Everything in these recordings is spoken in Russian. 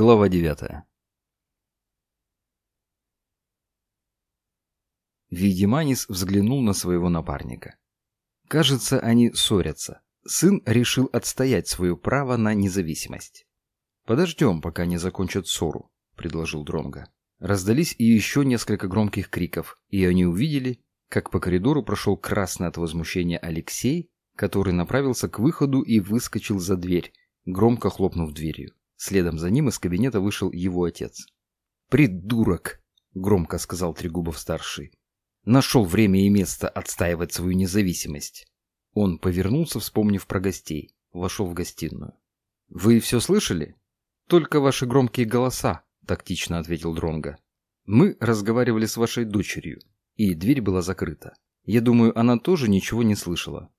Глава 9. Видиманис взглянул на своего напарника. Кажется, они ссорятся. Сын решил отстоять свое право на независимость. «Подождем, пока не закончат ссору», — предложил Дронга. Раздались и еще несколько громких криков, и они увидели, как по коридору прошел красный от возмущения Алексей, который направился к выходу и выскочил за дверь, громко хлопнув дверью. Следом за ним из кабинета вышел его отец. «Придурок!» — громко сказал Трегубов-старший. «Нашел время и место отстаивать свою независимость». Он повернулся, вспомнив про гостей. Вошел в гостиную. «Вы все слышали?» «Только ваши громкие голоса», — тактично ответил Дронга. «Мы разговаривали с вашей дочерью, и дверь была закрыта. Я думаю, она тоже ничего не слышала.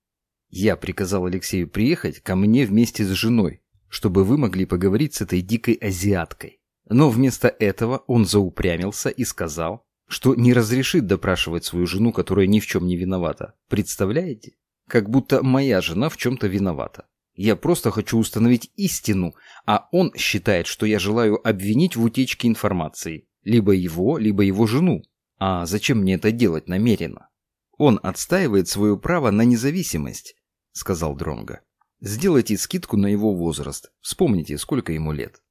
Я приказал Алексею приехать ко мне вместе с женой, чтобы вы могли поговорить с этой дикой азиаткой. Но вместо этого он заупрямился и сказал, что не разрешит допрашивать свою жену, которая ни в чем не виновата. Представляете? Как будто моя жена в чем-то виновата. Я просто хочу установить истину, а он считает, что я желаю обвинить в утечке информации. Либо его, либо его жену. А зачем мне это делать намеренно? Он отстаивает свое право на независимость, сказал Дронга. Сделайте скидку на его возраст. Вспомните, сколько ему лет.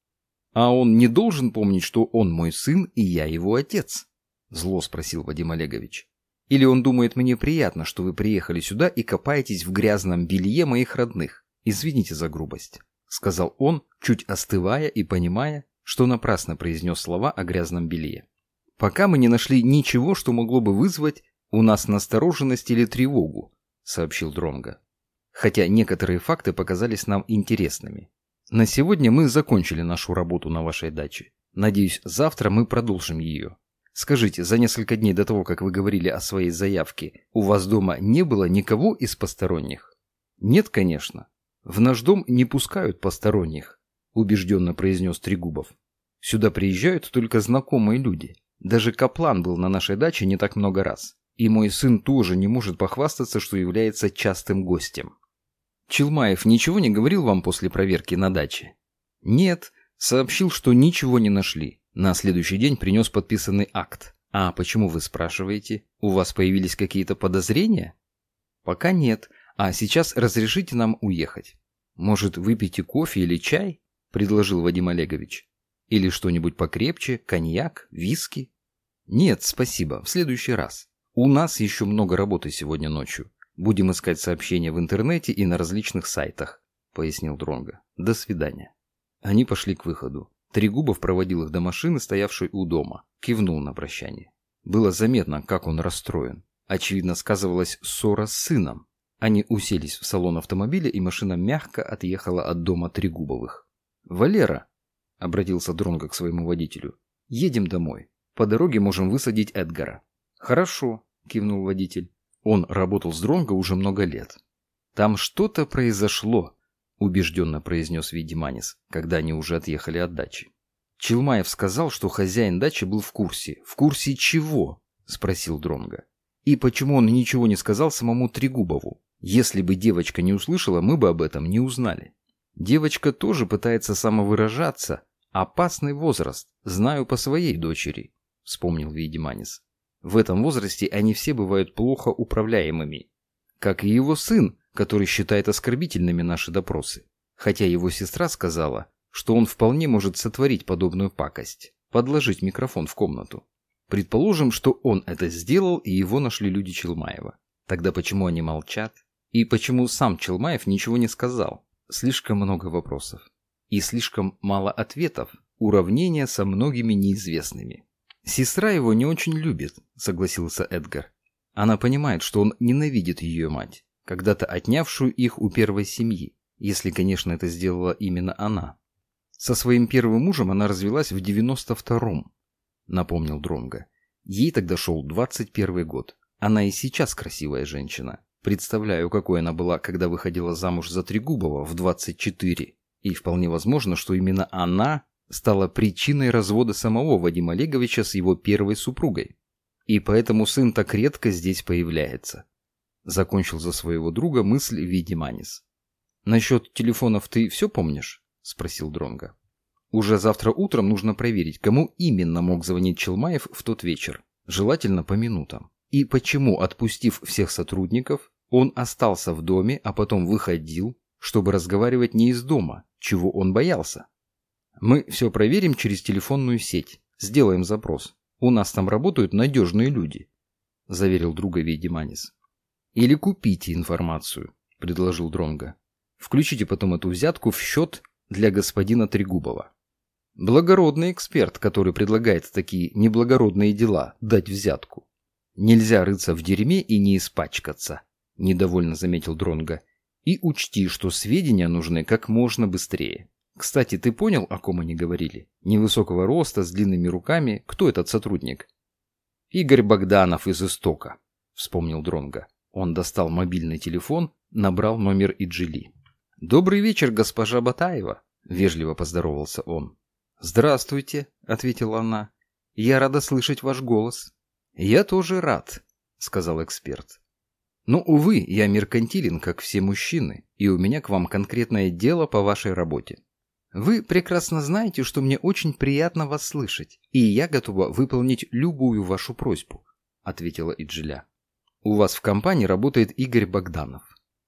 А он не должен помнить, что он мой сын и я его отец? Зло спросил Вадим Олегович. Или он думает, мне приятно, что вы приехали сюда и копаетесь в грязном белье моих родных? Извините за грубость, сказал он, чуть остывая и понимая, что напрасно произнес слова о грязном белье. Пока мы не нашли ничего, что могло бы вызвать у нас настороженность или тревогу, сообщил Дронга хотя некоторые факты показались нам интересными. На сегодня мы закончили нашу работу на вашей даче. Надеюсь, завтра мы продолжим ее. Скажите, за несколько дней до того, как вы говорили о своей заявке, у вас дома не было никого из посторонних? Нет, конечно. В наш дом не пускают посторонних, убежденно произнес Трегубов. Сюда приезжают только знакомые люди. Даже Каплан был на нашей даче не так много раз. И мой сын тоже не может похвастаться, что является частым гостем. Челмаев ничего не говорил вам после проверки на даче? Нет, сообщил, что ничего не нашли. На следующий день принес подписанный акт. А почему вы спрашиваете? У вас появились какие-то подозрения? Пока нет. А сейчас разрешите нам уехать. Может, выпейте кофе или чай? Предложил Вадим Олегович. Или что-нибудь покрепче, коньяк, виски? Нет, спасибо, в следующий раз. У нас еще много работы сегодня ночью. Будем искать сообщения в интернете и на различных сайтах, пояснил Дронга. До свидания. Они пошли к выходу. Трегубов проводил их до машины, стоявшей у дома. Кивнул на прощание. Было заметно, как он расстроен. Очевидно, сказывалась ссора с сыном. Они уселись в салон автомобиля, и машина мягко отъехала от дома Трегубовых. «Валера», — обратился Дронго к своему водителю, — «едем домой. По дороге можем высадить Эдгара». «Хорошо», — кивнул водитель. Он работал с Дронго уже много лет. «Там что-то произошло», — убежденно произнес Видиманис, когда они уже отъехали от дачи. Челмаев сказал, что хозяин дачи был в курсе. «В курсе чего?» — спросил Дронго. «И почему он ничего не сказал самому Трегубову? Если бы девочка не услышала, мы бы об этом не узнали. Девочка тоже пытается самовыражаться. Опасный возраст. Знаю по своей дочери», — вспомнил Видиманис. В этом возрасте они все бывают плохо управляемыми. Как и его сын, который считает оскорбительными наши допросы. Хотя его сестра сказала, что он вполне может сотворить подобную пакость. Подложить микрофон в комнату. Предположим, что он это сделал и его нашли люди Челмаева. Тогда почему они молчат? И почему сам Челмаев ничего не сказал? Слишком много вопросов. И слишком мало ответов. Уравнения со многими неизвестными. «Сестра его не очень любит», — согласился Эдгар. «Она понимает, что он ненавидит ее мать, когда-то отнявшую их у первой семьи, если, конечно, это сделала именно она. Со своим первым мужем она развелась в 92-м», — напомнил Дронга. «Ей тогда шел 21 год. Она и сейчас красивая женщина. Представляю, какой она была, когда выходила замуж за Трегубова в 24. И вполне возможно, что именно она стала причиной развода самого Вадима Олеговича с его первой супругой. И поэтому сын так редко здесь появляется. Закончил за своего друга мысль Видиманис. «Насчет телефонов ты все помнишь?» – спросил Дронга. Уже завтра утром нужно проверить, кому именно мог звонить Челмаев в тот вечер, желательно по минутам. И почему, отпустив всех сотрудников, он остался в доме, а потом выходил, чтобы разговаривать не из дома, чего он боялся. Мы все проверим через телефонную сеть, сделаем запрос. У нас там работают надежные люди, заверил друга Вейдеманис. Или купите информацию, предложил Дронга. Включите потом эту взятку в счет для господина Трегубова. Благородный эксперт, который предлагает такие неблагородные дела, дать взятку. Нельзя рыться в дерьме и не испачкаться, недовольно заметил Дронга. И учти, что сведения нужны как можно быстрее. Кстати, ты понял, о ком они говорили? Невысокого роста, с длинными руками. Кто этот сотрудник? Игорь Богданов из Истока, вспомнил Дронга. Он достал мобильный телефон, набрал номер Иджили. Добрый вечер, госпожа Батаева, вежливо поздоровался он. «Здравствуйте», — ответила она. «Я рада слышать ваш голос». «Я тоже рад», — сказал эксперт. «Но, увы, я меркантилен, как все мужчины, и у меня к вам конкретное дело по вашей работе. Вы прекрасно знаете, что мне очень приятно вас слышать, и я готова выполнить любую вашу просьбу», — ответила Иджиля. «У вас в компании работает Игорь Богданов».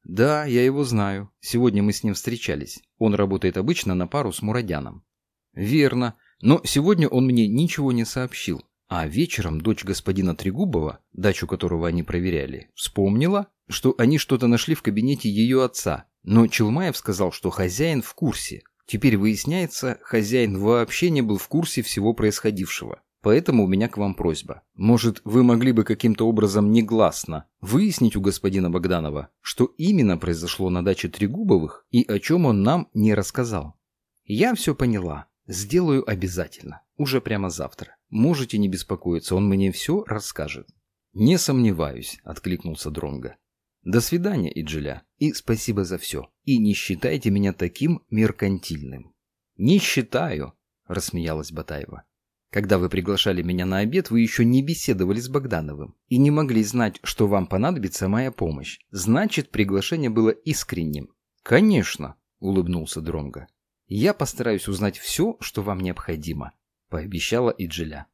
«Да, я его знаю. Сегодня мы с ним встречались. Он работает обычно на пару с Мурадяном. Верно, но сегодня он мне ничего не сообщил. А вечером дочь господина Трегубова, дачу которого они проверяли, вспомнила, что они что-то нашли в кабинете ее отца. Но Челмаев сказал, что хозяин в курсе. Теперь выясняется, хозяин вообще не был в курсе всего происходившего. Поэтому у меня к вам просьба. Может, вы могли бы каким-то образом негласно выяснить у господина Богданова, что именно произошло на даче Трегубовых и о чем он нам не рассказал? Я все поняла, Сделаю обязательно. Уже прямо завтра. Можете не беспокоиться, он мне все расскажет. Не сомневаюсь, откликнулся Дронга. До свидания, Иджиля, и спасибо за все. И не считайте меня таким меркантильным. Не считаю, рассмеялась Батаева. Когда вы приглашали меня на обед, вы еще не беседовали с Богдановым и не могли знать, что вам понадобится моя помощь. Значит, приглашение было искренним. Конечно, улыбнулся Дронга. «Я постараюсь узнать все, что вам необходимо», – пообещала Иджиля.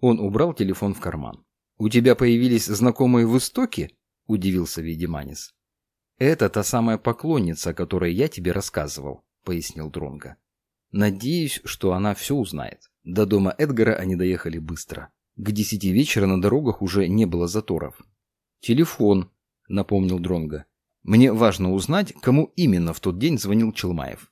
Он убрал телефон в карман. «У тебя появились знакомые в Истоке?» – удивился Ведиманис. «Это та самая поклонница, о которой я тебе рассказывал», – пояснил Дронга. «Надеюсь, что она все узнает». До дома Эдгара они доехали быстро. К десяти вечера на дорогах уже не было заторов. «Телефон», — напомнил Дронга. «Мне важно узнать, кому именно в тот день звонил Челмаев».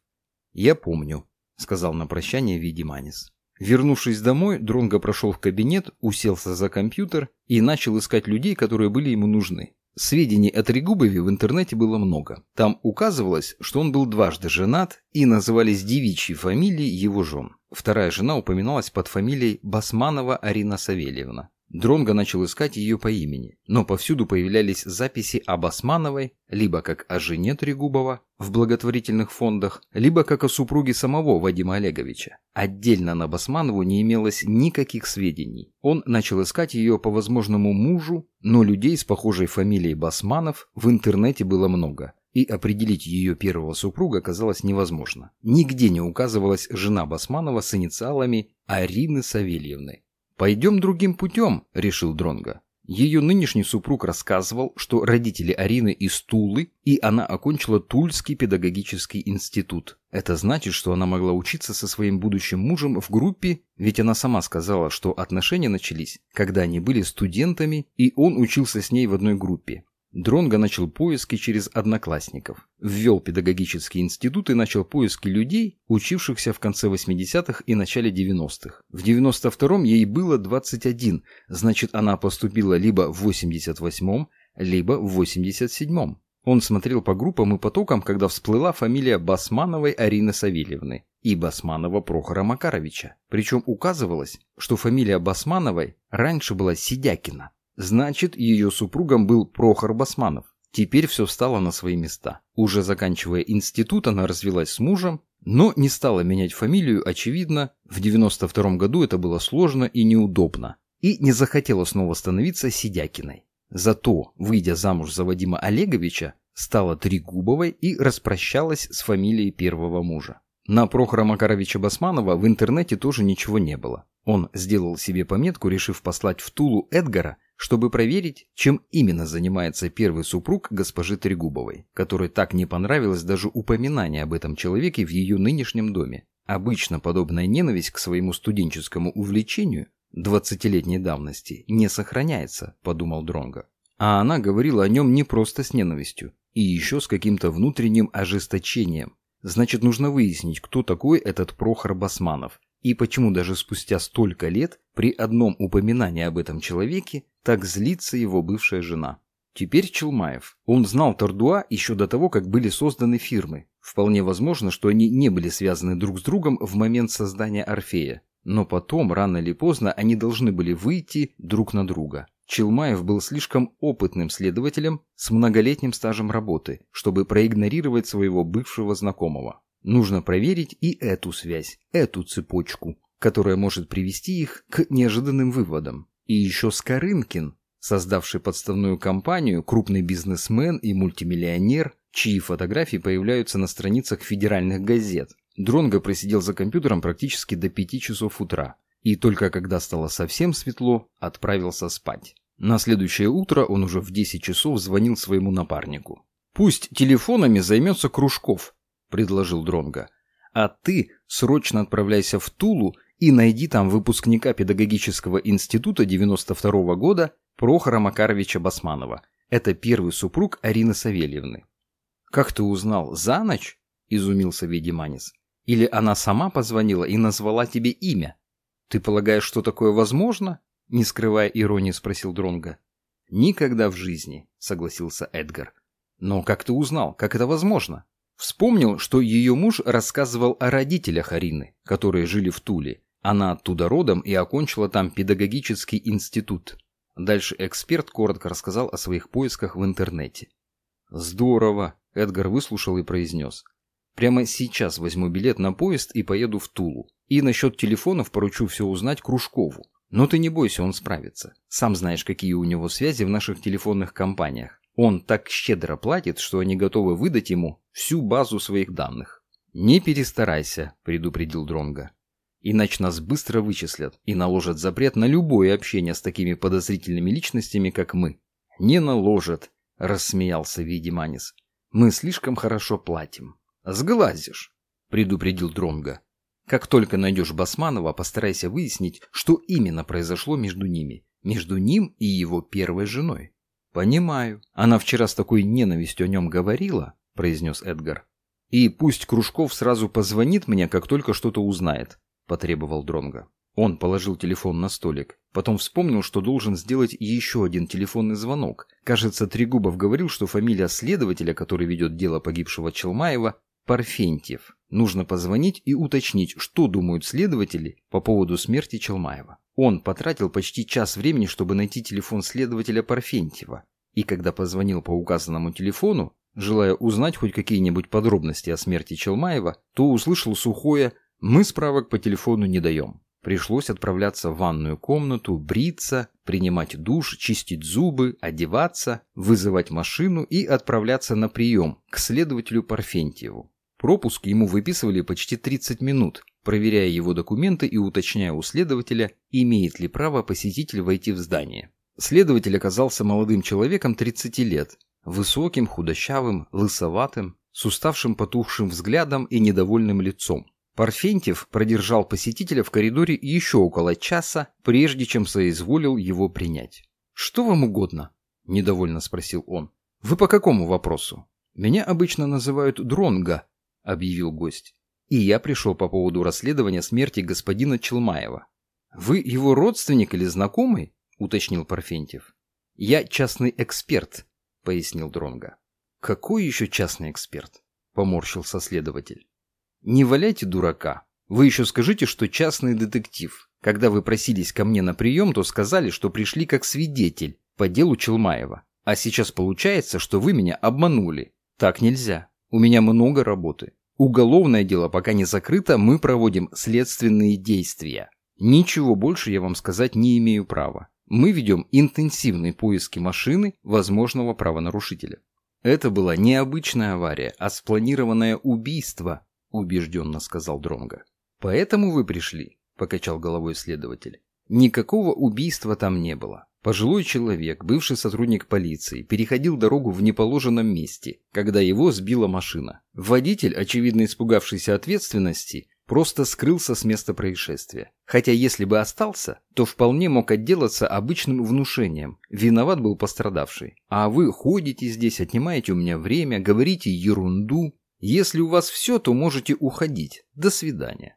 «Я помню», — сказал на прощание Видиманис. Вернувшись домой, Дронго прошел в кабинет, уселся за компьютер и начал искать людей, которые были ему нужны. Сведений о Трегубове в интернете было много. Там указывалось, что он был дважды женат и назывались девичьи фамилии его жен. Вторая жена упоминалась под фамилией Басманова Арина Савельевна. Дронго начал искать ее по имени, но повсюду появлялись записи об Османовой, либо как о жене Трегубова в благотворительных фондах, либо как о супруге самого Вадима Олеговича. Отдельно на Басманову не имелось никаких сведений. Он начал искать ее по возможному мужу, но людей с похожей фамилией Басманов в интернете было много и определить ее первого супруга казалось невозможно. Нигде не указывалась жена Басманова с инициалами Арины Савельевны. «Пойдем другим путем», — решил Дронга. Ее нынешний супруг рассказывал, что родители Арины из Тулы, и она окончила Тульский педагогический институт. Это значит, что она могла учиться со своим будущим мужем в группе, ведь она сама сказала, что отношения начались, когда они были студентами, и он учился с ней в одной группе. Дронго начал поиски через одноклассников. Ввел педагогический институт и начал поиски людей, учившихся в конце 80-х и начале 90-х. В 92-м ей было 21, значит она поступила либо в 88-м, либо в 87-м. Он смотрел по группам и потокам, когда всплыла фамилия Басмановой Арины Савельевны и Басманова Прохора Макаровича. Причем указывалось, что фамилия Басмановой раньше была Сидякина. Значит, ее супругом был Прохор Басманов. Теперь все встало на свои места. Уже заканчивая институт, она развелась с мужем, но не стала менять фамилию, очевидно, в 92 году это было сложно и неудобно. И не захотела снова становиться Сидякиной. Зато, выйдя замуж за Вадима Олеговича, стала Трегубовой и распрощалась с фамилией первого мужа. На Прохора Макаровича Басманова в интернете тоже ничего не было. Он сделал себе пометку, решив послать в Тулу Эдгара, чтобы проверить, чем именно занимается первый супруг госпожи Трегубовой, которой так не понравилось даже упоминание об этом человеке в ее нынешнем доме. Обычно подобная ненависть к своему студенческому увлечению 20-летней давности не сохраняется, подумал Дронга. А она говорила о нем не просто с ненавистью, и еще с каким-то внутренним ожесточением. Значит, нужно выяснить, кто такой этот Прохор Басманов, и почему даже спустя столько лет при одном упоминании об этом человеке так злится его бывшая жена. Теперь Челмаев. Он знал Тордуа еще до того, как были созданы фирмы. Вполне возможно, что они не были связаны друг с другом в момент создания Орфея. Но потом, рано или поздно, они должны были выйти друг на друга. Челмаев был слишком опытным следователем с многолетним стажем работы, чтобы проигнорировать своего бывшего знакомого. Нужно проверить и эту связь, эту цепочку, которая может привести их к неожиданным выводам. И еще Скорынкин, создавший подставную компанию, крупный бизнесмен и мультимиллионер, чьи фотографии появляются на страницах федеральных газет. Дронго просидел за компьютером практически до 5 часов утра и только когда стало совсем светло, отправился спать. На следующее утро он уже в 10 часов звонил своему напарнику. «Пусть телефонами займется Кружков», – предложил Дронга. «А ты срочно отправляйся в Тулу и найди там выпускника педагогического института 92 -го года Прохора Макаровича Басманова. Это первый супруг Арины Савельевны». «Как ты узнал, за ночь?» – изумился Ведиманис. «Или она сама позвонила и назвала тебе имя?» «Ты полагаешь, что такое возможно?» Не скрывая иронии, спросил Дронга. «Никогда в жизни», — согласился Эдгар. «Но как ты узнал, как это возможно?» Вспомнил, что ее муж рассказывал о родителях Арины, которые жили в Туле. Она оттуда родом и окончила там педагогический институт. Дальше эксперт коротко рассказал о своих поисках в интернете. «Здорово», — Эдгар выслушал и произнес. «Прямо сейчас возьму билет на поезд и поеду в Тулу. И насчет телефонов поручу все узнать Кружкову. Но ты не бойся, он справится. Сам знаешь, какие у него связи в наших телефонных компаниях. Он так щедро платит, что они готовы выдать ему всю базу своих данных. «Не перестарайся», — предупредил Дронга. «Иначе нас быстро вычислят и наложат запрет на любое общение с такими подозрительными личностями, как мы». «Не наложат», — рассмеялся Видиманис. «Мы слишком хорошо платим». «Сглазишь», — предупредил Дронга. Как только найдешь Басманова, постарайся выяснить, что именно произошло между ними. Между ним и его первой женой. «Понимаю. Она вчера с такой ненавистью о нем говорила», – произнес Эдгар. «И пусть Кружков сразу позвонит мне, как только что-то узнает», – потребовал Дронга. Он положил телефон на столик. Потом вспомнил, что должен сделать еще один телефонный звонок. Кажется, Трегубов говорил, что фамилия следователя, который ведет дело погибшего Челмаева, Парфентьев. Нужно позвонить и уточнить, что думают следователи по поводу смерти Челмаева. Он потратил почти час времени, чтобы найти телефон следователя Парфентьева. И когда позвонил по указанному телефону, желая узнать хоть какие-нибудь подробности о смерти Челмаева, то услышал сухое «Мы справок по телефону не даем». Пришлось отправляться в ванную комнату, бриться, принимать душ, чистить зубы, одеваться, вызывать машину и отправляться на прием к следователю Парфентьеву. Пропуск ему выписывали почти 30 минут, проверяя его документы и уточняя у следователя, имеет ли право посетитель войти в здание. Следователь оказался молодым человеком 30 лет, высоким, худощавым, лысоватым, с уставшим потухшим взглядом и недовольным лицом. Парфентьев продержал посетителя в коридоре еще около часа, прежде чем соизволил его принять. «Что вам угодно?» – недовольно спросил он. «Вы по какому вопросу?» «Меня обычно называют Дронга», объявил гость. «И я пришел по поводу расследования смерти господина Челмаева». «Вы его родственник или знакомый?» – уточнил Парфентьев. «Я частный эксперт», – пояснил Дронга. «Какой еще частный эксперт?» – поморщился следователь. «Не валяйте дурака. Вы еще скажите, что частный детектив. Когда вы просились ко мне на прием, то сказали, что пришли как свидетель по делу Челмаева. А сейчас получается, что вы меня обманули. Так нельзя. У меня много работы. Уголовное дело пока не закрыто, мы проводим следственные действия. Ничего больше я вам сказать не имею права. Мы ведем интенсивные поиски машины возможного правонарушителя. Это была не обычная авария, а спланированное убийство, убежденно сказал Дронга. Поэтому вы пришли, покачал головой следователь. Никакого убийства там не было. Пожилой человек, бывший сотрудник полиции, переходил дорогу в неположенном месте, когда его сбила машина. Водитель, очевидно испугавшийся ответственности, просто скрылся с места происшествия. Хотя если бы остался, то вполне мог отделаться обычным внушением. Виноват был пострадавший. А вы ходите здесь, отнимаете у меня время, говорите ерунду. Если у вас все, то можете уходить. До свидания.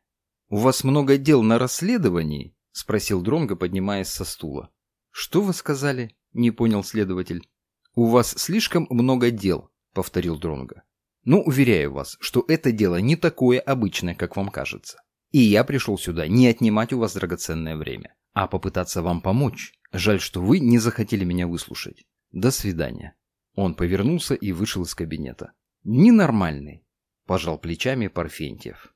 «У вас много дел на расследовании?» – спросил Дронго, поднимаясь со стула. «Что вы сказали?» – не понял следователь. «У вас слишком много дел», – повторил Дронго. «Но уверяю вас, что это дело не такое обычное, как вам кажется. И я пришел сюда не отнимать у вас драгоценное время, а попытаться вам помочь. Жаль, что вы не захотели меня выслушать. До свидания». Он повернулся и вышел из кабинета. «Ненормальный», – пожал плечами Парфентьев.